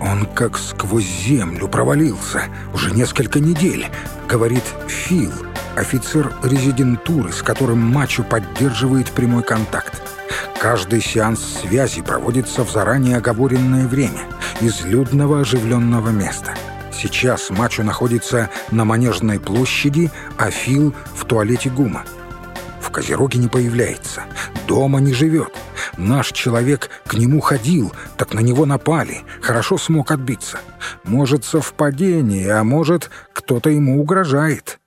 Он как сквозь землю провалился уже несколько недель, говорит Фил, офицер резидентуры, с которым Мачо поддерживает прямой контакт. Каждый сеанс связи проводится в заранее оговоренное время, из людного оживленного места. Сейчас Мачо находится на Манежной площади, а Фил в туалете ГУМа. В Козероге не появляется, дома не живет. Наш человек к нему ходил, так на него напали, хорошо смог отбиться. Может, совпадение, а может, кто-то ему угрожает.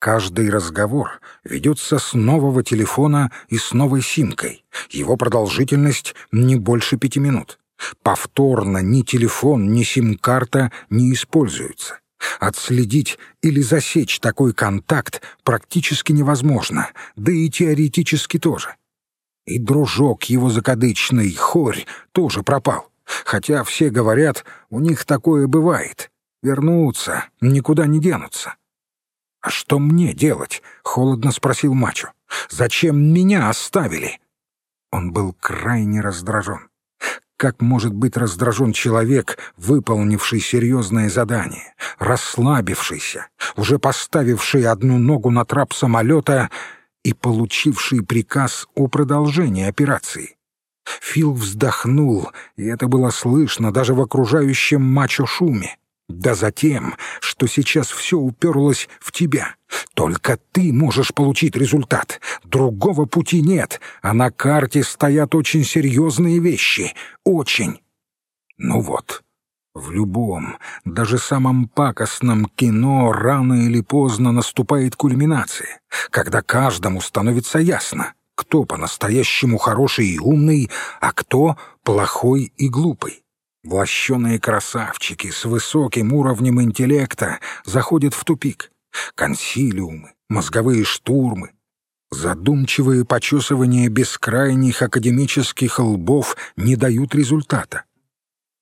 Каждый разговор ведется с нового телефона и с новой симкой. Его продолжительность не больше пяти минут. Повторно ни телефон, ни сим-карта не используются. Отследить или засечь такой контакт практически невозможно, да и теоретически тоже. И дружок его закадычный, хорь, тоже пропал. Хотя все говорят, у них такое бывает. Вернутся, никуда не денутся. «А что мне делать?» — холодно спросил Мачо. «Зачем меня оставили?» Он был крайне раздражен. Как может быть раздражен человек, выполнивший серьезное задание, расслабившийся, уже поставивший одну ногу на трап самолета и получивший приказ о продолжении операции? Фил вздохнул, и это было слышно даже в окружающем мачо шуме. Да затем, что сейчас все уперлось в тебя. Только ты можешь получить результат. Другого пути нет, а на карте стоят очень серьезные вещи. Очень. Ну вот, в любом, даже самом пакостном кино рано или поздно наступает кульминация, когда каждому становится ясно, кто по-настоящему хороший и умный, а кто плохой и глупый. Влащеные красавчики с высоким уровнем интеллекта заходят в тупик. Консилиумы, мозговые штурмы, задумчивые почесывания бескрайних академических лбов не дают результата.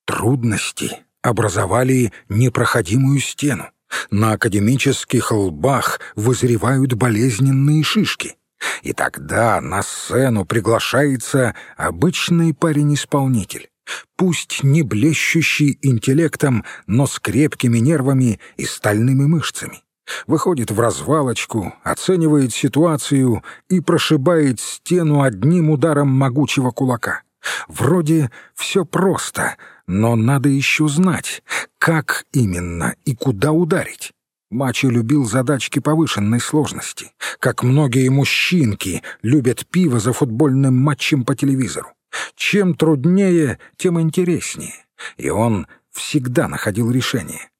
Трудности образовали непроходимую стену. На академических лбах вызревают болезненные шишки. И тогда на сцену приглашается обычный парень-исполнитель пусть не блещущий интеллектом, но с крепкими нервами и стальными мышцами. Выходит в развалочку, оценивает ситуацию и прошибает стену одним ударом могучего кулака. Вроде все просто, но надо еще знать, как именно и куда ударить. Мачо любил задачки повышенной сложности, как многие мужчинки любят пиво за футбольным матчем по телевизору. Чем труднее, тем интереснее. И он всегда находил решение.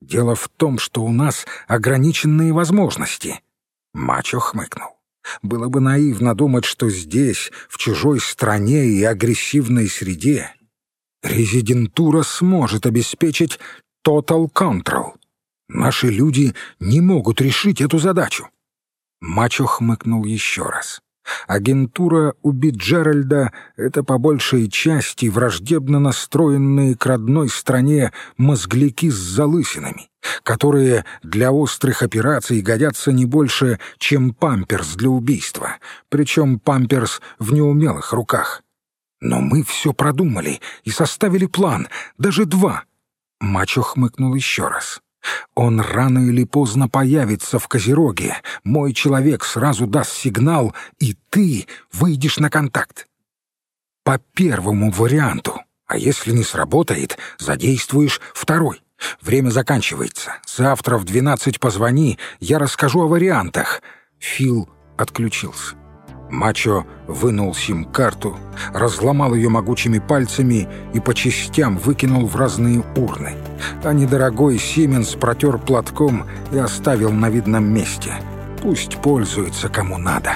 Дело в том, что у нас ограниченные возможности. Мачо хмыкнул. Было бы наивно думать, что здесь, в чужой стране и агрессивной среде, резидентура сможет обеспечить total control. Наши люди не могут решить эту задачу. Мачо хмыкнул еще раз. Агентура убит Джеральда — это по большей части враждебно настроенные к родной стране мозгляки с залысинами, которые для острых операций годятся не больше, чем памперс для убийства, причем памперс в неумелых руках. Но мы все продумали и составили план, даже два. Мачо хмыкнул еще раз. Он рано или поздно появится в Козероге. Мой человек сразу даст сигнал, и ты выйдешь на контакт. По первому варианту. А если не сработает, задействуешь второй. Время заканчивается. Завтра в двенадцать позвони, я расскажу о вариантах. Фил отключился. Мачо вынул сим-карту, разломал ее могучими пальцами и по частям выкинул в разные урны. А недорогой Сименс протер платком и оставил на видном месте. Пусть пользуется кому надо.